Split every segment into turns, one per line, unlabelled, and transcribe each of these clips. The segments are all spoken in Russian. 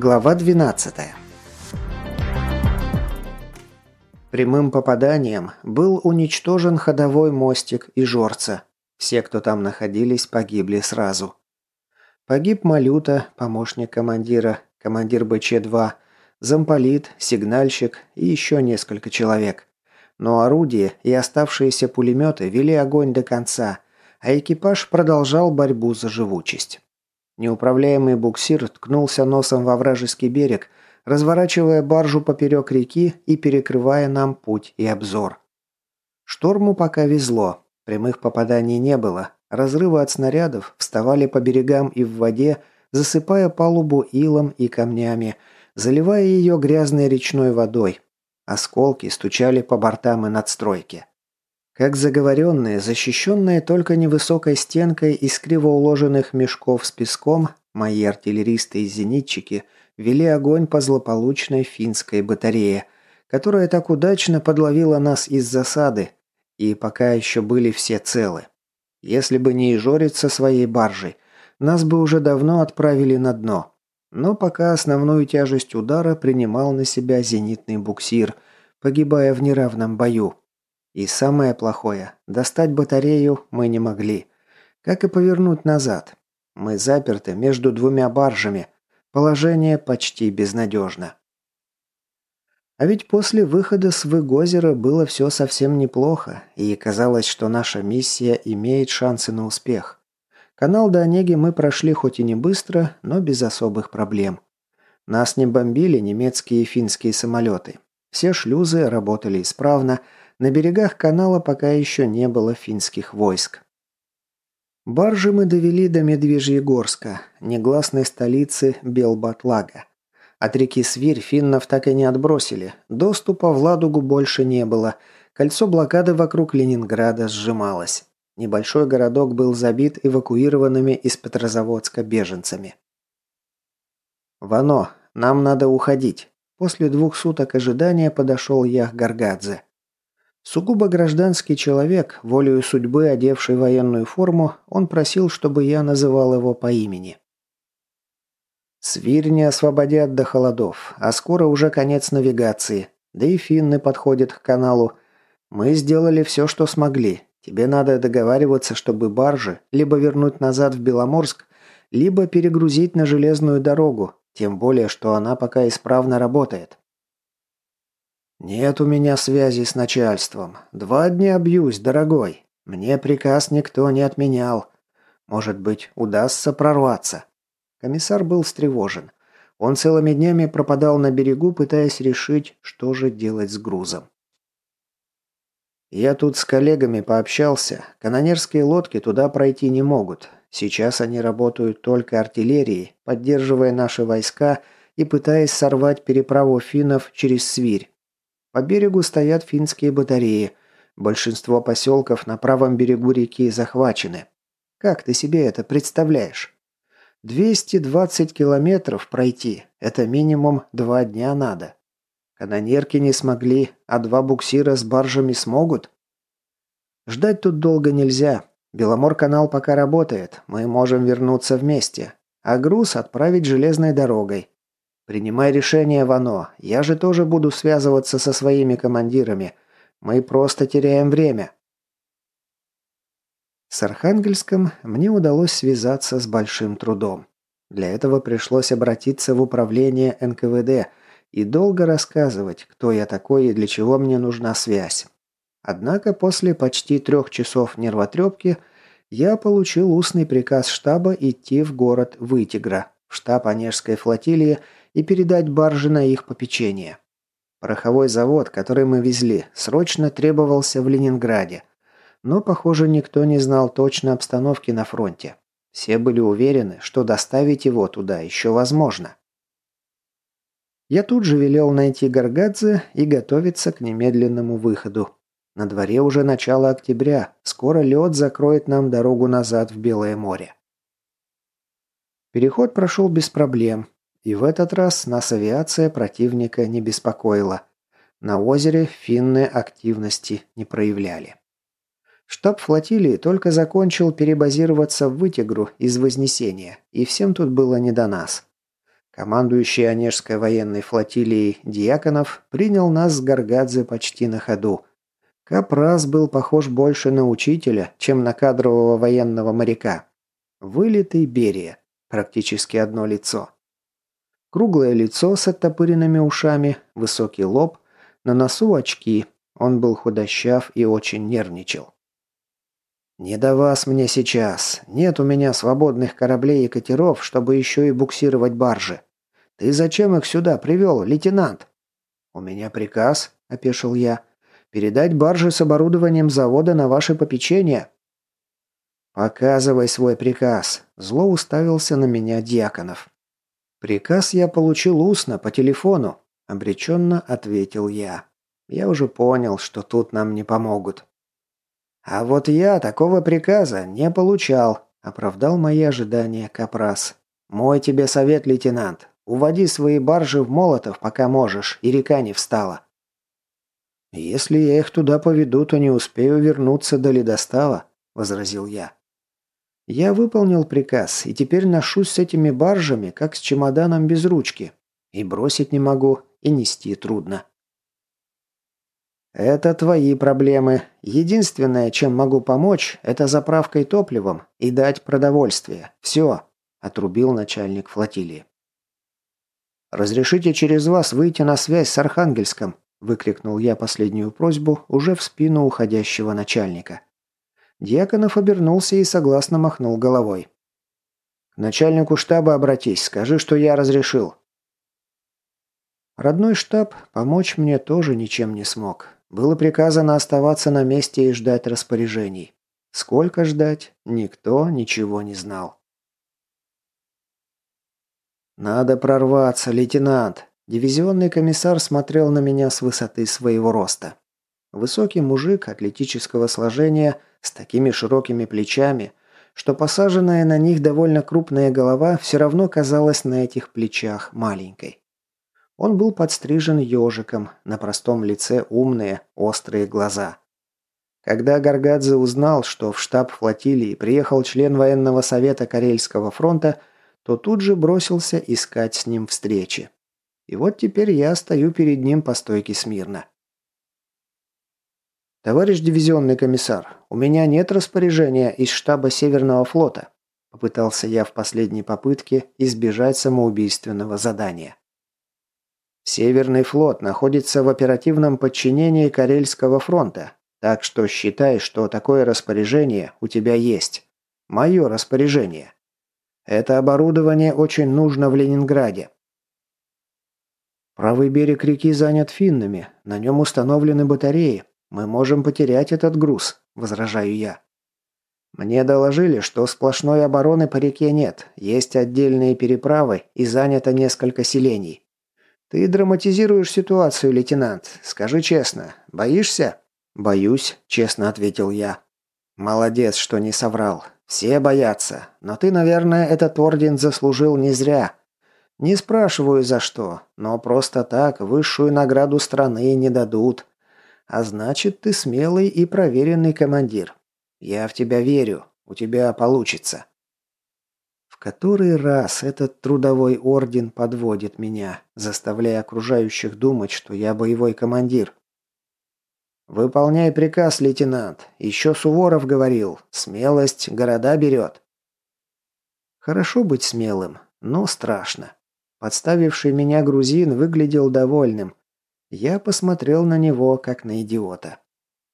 Глава 12. Прямым попаданием был уничтожен ходовой мостик и жорца. Все, кто там находились, погибли сразу. Погиб Малюта, помощник командира, командир БЧ-2, замполит, сигнальщик и еще несколько человек. Но орудия и оставшиеся пулеметы вели огонь до конца, а экипаж продолжал борьбу за живучесть. Неуправляемый буксир ткнулся носом во вражеский берег, разворачивая баржу поперек реки и перекрывая нам путь и обзор. Шторму пока везло, прямых попаданий не было, разрывы от снарядов вставали по берегам и в воде, засыпая палубу илом и камнями, заливая ее грязной речной водой. Осколки стучали по бортам и надстройке. Как заговоренные, защищенные только невысокой стенкой из криво уложенных мешков с песком, мои артиллеристы и зенитчики вели огонь по злополучной финской батарее, которая так удачно подловила нас из засады, и пока еще были все целы. Если бы не Ижорец со своей баржей, нас бы уже давно отправили на дно. Но пока основную тяжесть удара принимал на себя зенитный буксир, погибая в неравном бою. И самое плохое, достать батарею мы не могли. Как и повернуть назад. Мы заперты между двумя баржами. Положение почти безнадежно. А ведь после выхода с Выгозера было все совсем неплохо, и казалось, что наша миссия имеет шансы на успех. Канал до Онеги мы прошли хоть и не быстро, но без особых проблем. Нас не бомбили немецкие и финские самолеты. Все шлюзы работали исправно, на берегах канала пока еще не было финских войск. Баржи мы довели до Медвежьегорска, негласной столицы Белбатлага. От реки Свирь финнов так и не отбросили, доступа в Ладугу больше не было, кольцо блокады вокруг Ленинграда сжималось. Небольшой городок был забит эвакуированными из Петрозаводска беженцами. «Вано, нам надо уходить». После двух суток ожидания подошел Ях Гаргадзе. Сугубо гражданский человек, волею судьбы одевший военную форму, он просил, чтобы я называл его по имени. Свирь не освободят до холодов, а скоро уже конец навигации, да и финны подходят к каналу. Мы сделали все, что смогли. Тебе надо договариваться, чтобы баржи либо вернуть назад в Беломорск, либо перегрузить на железную дорогу, тем более, что она пока исправно работает. «Нет у меня связи с начальством. Два дня бьюсь, дорогой. Мне приказ никто не отменял. Может быть, удастся прорваться». Комиссар был встревожен. Он целыми днями пропадал на берегу, пытаясь решить, что же делать с грузом. «Я тут с коллегами пообщался. Канонерские лодки туда пройти не могут. Сейчас они работают только артиллерией, поддерживая наши войска и пытаясь сорвать переправу финнов через Свирь. По берегу стоят финские батареи. Большинство поселков на правом берегу реки захвачены. Как ты себе это представляешь? 220 километров пройти – это минимум два дня надо. Канонерки не смогли, а два буксира с баржами смогут? Ждать тут долго нельзя. Беломор-канал пока работает, мы можем вернуться вместе. А груз отправить железной дорогой. «Принимай решение, Вано. Я же тоже буду связываться со своими командирами. Мы просто теряем время». С Архангельском мне удалось связаться с большим трудом. Для этого пришлось обратиться в управление НКВД и долго рассказывать, кто я такой и для чего мне нужна связь. Однако после почти трех часов нервотрепки я получил устный приказ штаба идти в город Вытигра, в штаб Онежской флотилии и передать баржи на их попечение. Пороховой завод, который мы везли, срочно требовался в Ленинграде. Но, похоже, никто не знал точно обстановки на фронте. Все были уверены, что доставить его туда еще возможно. Я тут же велел найти Гаргадзе и готовиться к немедленному выходу. На дворе уже начало октября, скоро лед закроет нам дорогу назад в Белое море. Переход прошел без проблем, и в этот раз нас авиация противника не беспокоила. На озере финны активности не проявляли. Штаб флотилии только закончил перебазироваться в Вытигру из Вознесения, и всем тут было не до нас. Командующий Онежской военной флотилией Дьяконов принял нас с Гаргадзе почти на ходу. Капрас был похож больше на учителя, чем на кадрового военного моряка. Вылитый Берия. Практически одно лицо. Круглое лицо с оттопыренными ушами, высокий лоб, на носу очки. Он был худощав и очень нервничал. «Не до вас мне сейчас. Нет у меня свободных кораблей и катеров, чтобы еще и буксировать баржи. «Ты зачем их сюда привел, лейтенант?» «У меня приказ», – опешил я, – «передать баржи с оборудованием завода на ваше попечение». «Показывай свой приказ», – зло уставился на меня Дьяконов. «Приказ я получил устно, по телефону», – обреченно ответил я. «Я уже понял, что тут нам не помогут». «А вот я такого приказа не получал», – оправдал мои ожидания Капрас. «Мой тебе совет, лейтенант. Уводи свои баржи в Молотов, пока можешь, и река не встала. Если я их туда поведу, то не успею вернуться до ледостава, возразил я. Я выполнил приказ и теперь ношусь с этими баржами, как с чемоданом без ручки. И бросить не могу, и нести трудно. Это твои проблемы. Единственное, чем могу помочь, это заправкой топливом и дать продовольствие. Все, отрубил начальник флотилии. «Разрешите через вас выйти на связь с Архангельском», – выкрикнул я последнюю просьбу уже в спину уходящего начальника. Дьяконов обернулся и согласно махнул головой. «К начальнику штаба обратись, скажи, что я разрешил». Родной штаб помочь мне тоже ничем не смог. Было приказано оставаться на месте и ждать распоряжений. Сколько ждать, никто ничего не знал. «Надо прорваться, лейтенант!» Дивизионный комиссар смотрел на меня с высоты своего роста. Высокий мужик атлетического сложения с такими широкими плечами, что посаженная на них довольно крупная голова все равно казалась на этих плечах маленькой. Он был подстрижен ежиком, на простом лице умные, острые глаза. Когда Гаргадзе узнал, что в штаб флотилии приехал член военного совета Карельского фронта, то тут же бросился искать с ним встречи. И вот теперь я стою перед ним по стойке смирно. «Товарищ дивизионный комиссар, у меня нет распоряжения из штаба Северного флота», попытался я в последней попытке избежать самоубийственного задания. Северный флот находится в оперативном подчинении Карельского фронта, так что считай, что такое распоряжение у тебя есть. Мое распоряжение. Это оборудование очень нужно в Ленинграде. Правый берег реки занят финнами. На нем установлены батареи. Мы можем потерять этот груз, возражаю я. Мне доложили, что сплошной обороны по реке нет. Есть отдельные переправы и занято несколько селений. Ты драматизируешь ситуацию, лейтенант. Скажи честно, боишься? Боюсь, честно ответил я. Молодец, что не соврал. Все боятся, но ты, наверное, этот орден заслужил не зря. Не спрашиваю за что, но просто так высшую награду страны не дадут. А значит, ты смелый и проверенный командир. Я в тебя верю, у тебя получится. В который раз этот трудовой орден подводит меня, заставляя окружающих думать, что я боевой командир. «Выполняй приказ, лейтенант. Еще Суворов говорил, смелость города берет». Хорошо быть смелым, но страшно. Подставивший меня грузин выглядел довольным. Я посмотрел на него, как на идиота.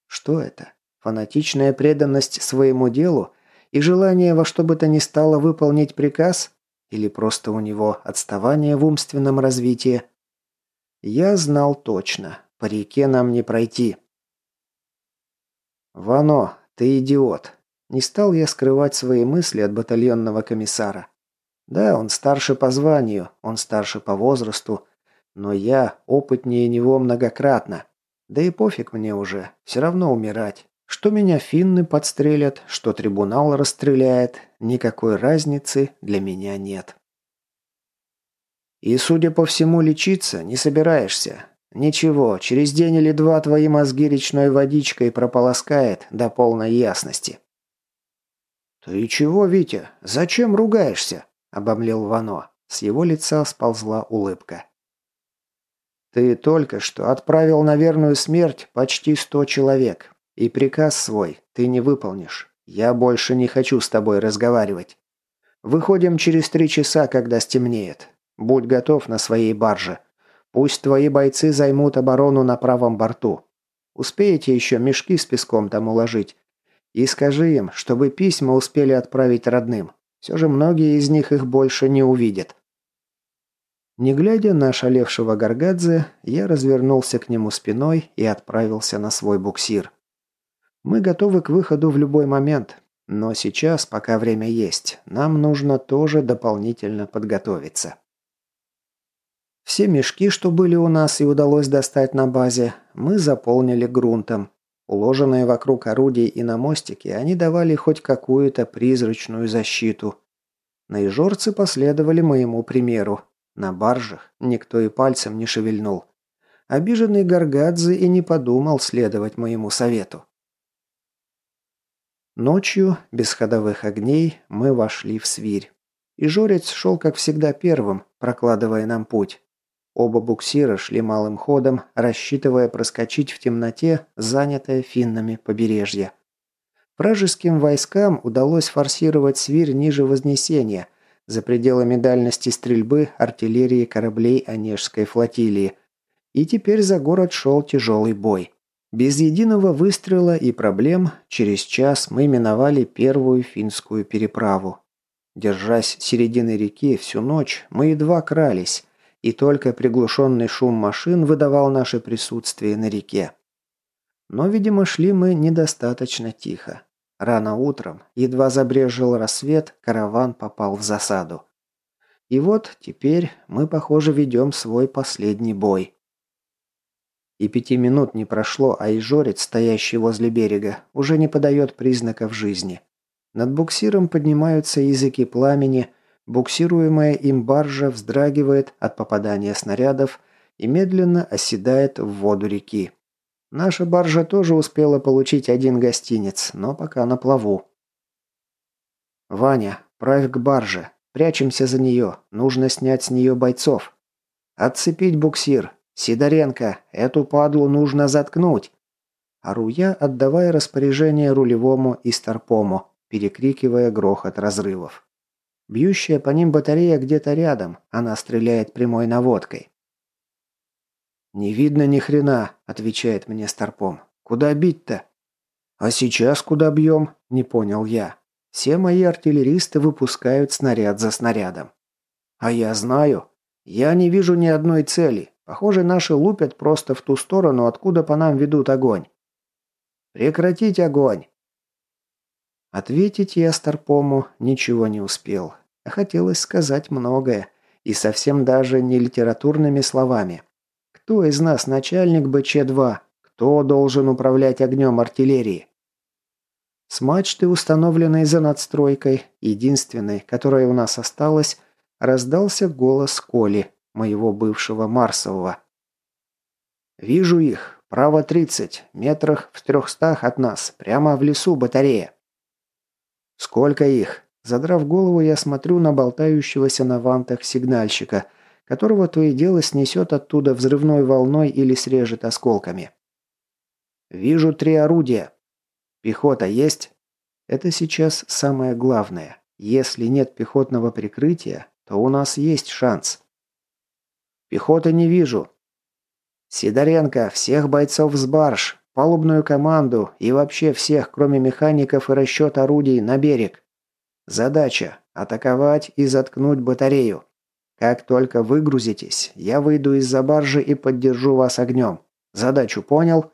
Что это? Фанатичная преданность своему делу и желание во что бы то ни стало выполнить приказ? Или просто у него отставание в умственном развитии? Я знал точно. По реке нам не пройти. «Вано, ты идиот!» Не стал я скрывать свои мысли от батальонного комиссара. Да, он старше по званию, он старше по возрасту, но я опытнее него многократно. Да и пофиг мне уже, все равно умирать. Что меня финны подстрелят, что трибунал расстреляет, никакой разницы для меня нет. И, судя по всему, лечиться не собираешься. «Ничего, через день или два твои мозги речной водичкой прополоскает до полной ясности». «Ты чего, Витя? Зачем ругаешься?» – обомлел Вано. С его лица сползла улыбка. «Ты только что отправил на верную смерть почти сто человек. И приказ свой ты не выполнишь. Я больше не хочу с тобой разговаривать. Выходим через три часа, когда стемнеет. Будь готов на своей барже. Пусть твои бойцы займут оборону на правом борту. Успеете еще мешки с песком там уложить. И скажи им, чтобы письма успели отправить родным. Все же многие из них их больше не увидят. Не глядя на шалевшего Гаргадзе, я развернулся к нему спиной и отправился на свой буксир. Мы готовы к выходу в любой момент, но сейчас, пока время есть, нам нужно тоже дополнительно подготовиться. Все мешки, что были у нас и удалось достать на базе, мы заполнили грунтом. Уложенные вокруг орудий и на мостике, они давали хоть какую-то призрачную защиту. Наижорцы последовали моему примеру. На баржах никто и пальцем не шевельнул. Обиженный Гаргадзе и не подумал следовать моему совету. Ночью, без ходовых огней, мы вошли в свирь. И Жорец шел, как всегда, первым, прокладывая нам путь. Оба буксира шли малым ходом, рассчитывая проскочить в темноте, занятое финнами побережье. Вражеским войскам удалось форсировать свирь ниже Вознесения, за пределами дальности стрельбы артиллерии кораблей Онежской флотилии. И теперь за город шел тяжелый бой. Без единого выстрела и проблем через час мы миновали первую финскую переправу. Держась середины реки всю ночь, мы едва крались, и только приглушенный шум машин выдавал наше присутствие на реке. Но, видимо, шли мы недостаточно тихо. Рано утром, едва забрежил рассвет, караван попал в засаду. И вот теперь мы, похоже, ведем свой последний бой. И пяти минут не прошло, а Ижорец, стоящий возле берега, уже не подает признаков жизни. Над буксиром поднимаются языки пламени, буксируемая им баржа вздрагивает от попадания снарядов и медленно оседает в воду реки. Наша баржа тоже успела получить один гостинец, но пока на плаву. «Ваня, правь к барже. Прячемся за нее. Нужно снять с нее бойцов. Отцепить буксир. «Сидоренко, эту падлу нужно заткнуть!» Ору я, отдавая распоряжение рулевому и старпому, перекрикивая грохот разрывов. Бьющая по ним батарея где-то рядом, она стреляет прямой наводкой. «Не видно ни хрена», — отвечает мне старпом. «Куда бить-то?» «А сейчас куда бьем?» — не понял я. Все мои артиллеристы выпускают снаряд за снарядом. «А я знаю. Я не вижу ни одной цели. Похоже, наши лупят просто в ту сторону, откуда по нам ведут огонь. Прекратить огонь! Ответить я Старпому ничего не успел. Хотелось сказать многое, и совсем даже не литературными словами. Кто из нас начальник БЧ-2? Кто должен управлять огнем артиллерии? С мачты, установленной за надстройкой, единственной, которая у нас осталась, раздался голос Коли, моего бывшего Марсового. «Вижу их. Право 30. Метрах в трехстах от нас. Прямо в лесу батарея». «Сколько их?» Задрав голову, я смотрю на болтающегося на вантах сигнальщика, которого то и дело снесет оттуда взрывной волной или срежет осколками. «Вижу три орудия. Пехота есть?» Это сейчас самое главное. Если нет пехотного прикрытия, то у нас есть шанс. Пехоты не вижу. Сидоренко, всех бойцов с барж, палубную команду и вообще всех, кроме механиков и расчет орудий, на берег. Задача – атаковать и заткнуть батарею. Как только выгрузитесь, я выйду из-за баржи и поддержу вас огнем. Задачу понял?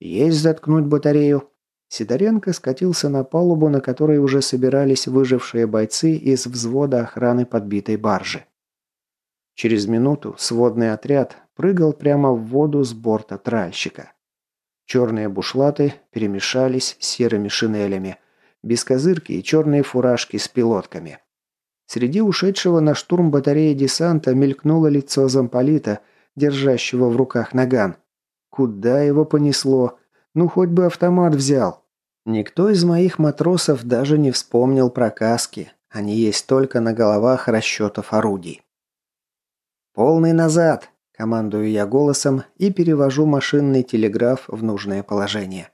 Есть заткнуть батарею. Сидоренко скатился на палубу, на которой уже собирались выжившие бойцы из взвода охраны подбитой баржи. Через минуту сводный отряд прыгал прямо в воду с борта тральщика. Черные бушлаты перемешались с серыми шинелями, бескозырки и черные фуражки с пилотками. Среди ушедшего на штурм батареи десанта мелькнуло лицо замполита, держащего в руках наган. Куда его понесло? Ну, хоть бы автомат взял. Никто из моих матросов даже не вспомнил про каски, Они есть только на головах расчетов орудий. «Полный назад!» – командую я голосом и перевожу машинный телеграф в нужное положение.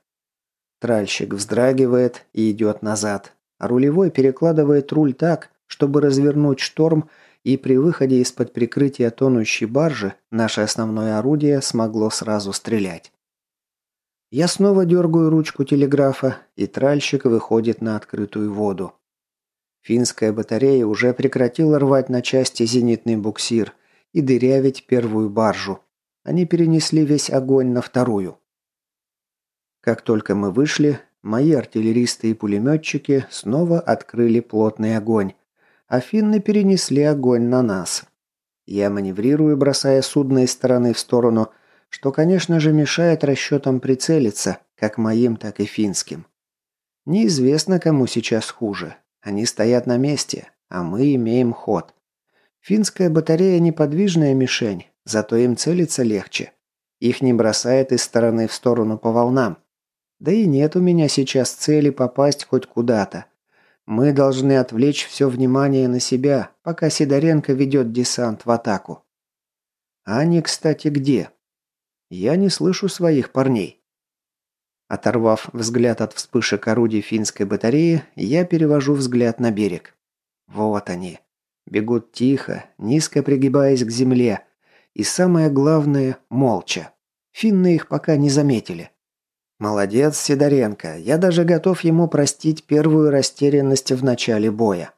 Тральщик вздрагивает и идет назад, а рулевой перекладывает руль так, чтобы развернуть шторм, и при выходе из-под прикрытия тонущей баржи наше основное орудие смогло сразу стрелять. Я снова дергаю ручку телеграфа, и тральщик выходит на открытую воду. Финская батарея уже прекратила рвать на части зенитный буксир и дырявить первую баржу. Они перенесли весь огонь на вторую. Как только мы вышли, мои артиллеристы и пулеметчики снова открыли плотный огонь, а финны перенесли огонь на нас. Я маневрирую, бросая судно из стороны в сторону, что, конечно же, мешает расчетам прицелиться, как моим, так и финским. Неизвестно, кому сейчас хуже, они стоят на месте, а мы имеем ход. Финская батарея неподвижная мишень, зато им целиться легче. Их не бросает из стороны в сторону по волнам. Да и нет у меня сейчас цели попасть хоть куда-то. Мы должны отвлечь все внимание на себя, пока Сидоренко ведет десант в атаку. Они, кстати, где? Я не слышу своих парней. Оторвав взгляд от вспышек орудий финской батареи, я перевожу взгляд на берег. Вот они. Бегут тихо, низко пригибаясь к земле. И самое главное, молча. Финны их пока не заметили. Молодец, Сидоренко. Я даже готов ему простить первую растерянность в начале боя.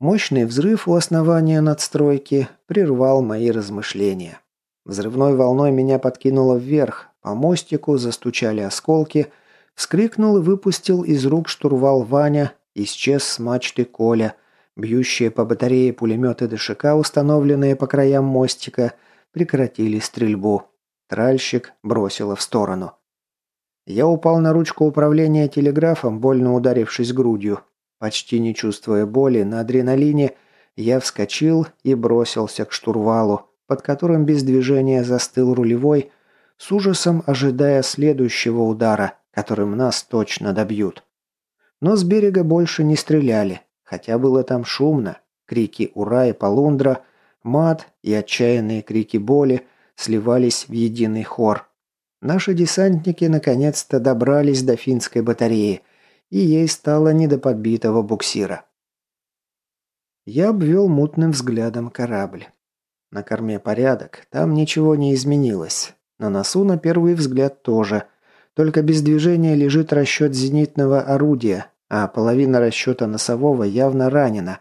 Мощный взрыв у основания надстройки прервал мои размышления. Взрывной волной меня подкинуло вверх, по мостику застучали осколки, вскрикнул и выпустил из рук штурвал Ваня, исчез с мачты Коля, бьющие по батарее пулеметы ДШК, установленные по краям мостика, прекратили стрельбу. Тральщик бросило в сторону. Я упал на ручку управления телеграфом, больно ударившись грудью. Почти не чувствуя боли, на адреналине я вскочил и бросился к штурвалу, под которым без движения застыл рулевой, с ужасом ожидая следующего удара, которым нас точно добьют. Но с берега больше не стреляли, хотя было там шумно. Крики «Ура!» и «Полундра», мат и отчаянные крики боли сливались в единый хор. Наши десантники наконец-то добрались до финской батареи, и ей стало не до подбитого буксира. Я обвел мутным взглядом корабль. На корме порядок, там ничего не изменилось. На носу на первый взгляд тоже. Только без движения лежит расчет зенитного орудия, а половина расчета носового явно ранена.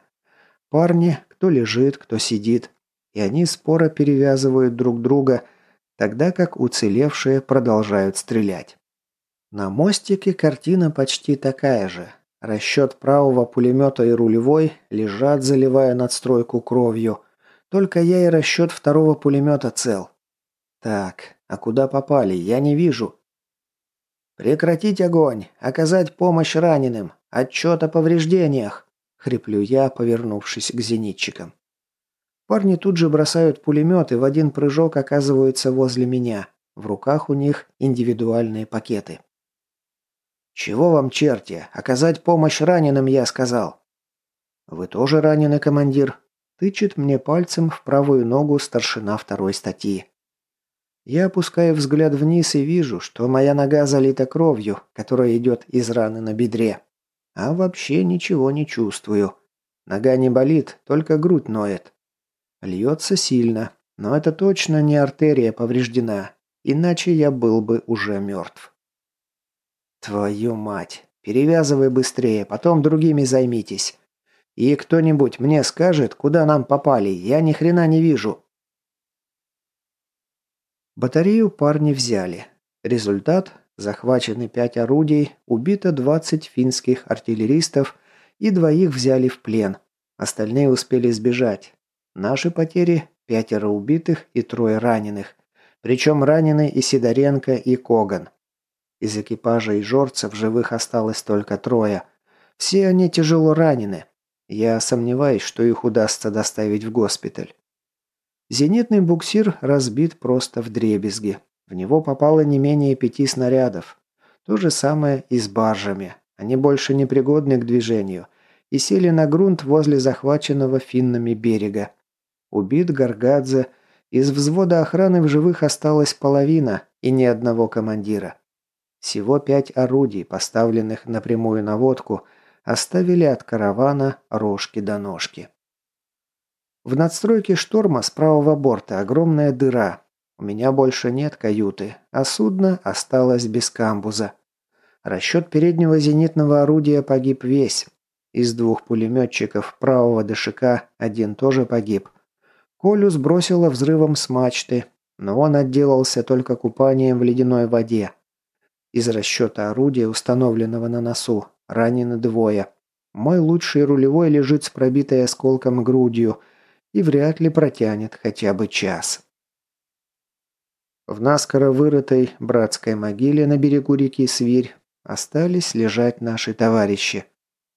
Парни, кто лежит, кто сидит. И они споро перевязывают друг друга, тогда как уцелевшие продолжают стрелять. На мостике картина почти такая же. Расчет правого пулемета и рулевой лежат, заливая надстройку кровью. Только я и расчет второго пулемета цел. Так, а куда попали, я не вижу. Прекратить огонь, оказать помощь раненым, отчет о повреждениях, хриплю я, повернувшись к зенитчикам. Парни тут же бросают пулемет и в один прыжок оказываются возле меня. В руках у них индивидуальные пакеты. «Чего вам, черти? Оказать помощь раненым, я сказал». «Вы тоже ранены, командир?» Тычет мне пальцем в правую ногу старшина второй статьи. Я опускаю взгляд вниз и вижу, что моя нога залита кровью, которая идет из раны на бедре. А вообще ничего не чувствую. Нога не болит, только грудь ноет. Льется сильно, но это точно не артерия повреждена, иначе я был бы уже мертв. Твою мать, перевязывай быстрее, потом другими займитесь. И кто-нибудь мне скажет, куда нам попали, я ни хрена не вижу. Батарею парни взяли. Результат – захвачены пять орудий, убито 20 финских артиллеристов и двоих взяли в плен. Остальные успели сбежать. Наши потери – пятеро убитых и трое раненых. Причем ранены и Сидоренко, и Коган. Из экипажа и жорцев живых осталось только трое. Все они тяжело ранены. Я сомневаюсь, что их удастся доставить в госпиталь. Зенитный буксир разбит просто в дребезги. В него попало не менее пяти снарядов. То же самое и с баржами. Они больше не пригодны к движению. и сели на грунт возле захваченного финнами берега. Убит Гаргадзе, из взвода охраны в живых осталась половина и ни одного командира. Всего пять орудий, поставленных на прямую наводку, оставили от каравана рожки до ножки. В надстройке шторма с правого борта огромная дыра. У меня больше нет каюты, а судно осталось без камбуза. Расчет переднего зенитного орудия погиб весь. Из двух пулеметчиков правого ДШК один тоже погиб. Колю сбросило взрывом с мачты, но он отделался только купанием в ледяной воде. Из расчета орудия, установленного на носу, ранены двое. Мой лучший рулевой лежит с пробитой осколком грудью – и вряд ли протянет хотя бы час. В наскоро вырытой братской могиле на берегу реки Свирь остались лежать наши товарищи.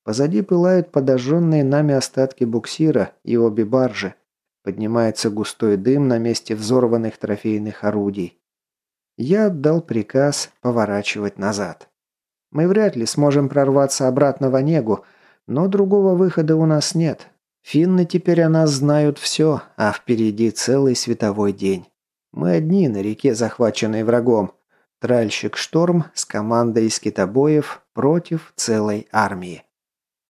Позади пылают подожженные нами остатки буксира и обе баржи. Поднимается густой дым на месте взорванных трофейных орудий. Я отдал приказ поворачивать назад. Мы вряд ли сможем прорваться обратно в Онегу, но другого выхода у нас нет. Финны теперь о нас знают все, а впереди целый световой день. Мы одни на реке, захваченной врагом. Тральщик Шторм с командой из китобоев против целой армии.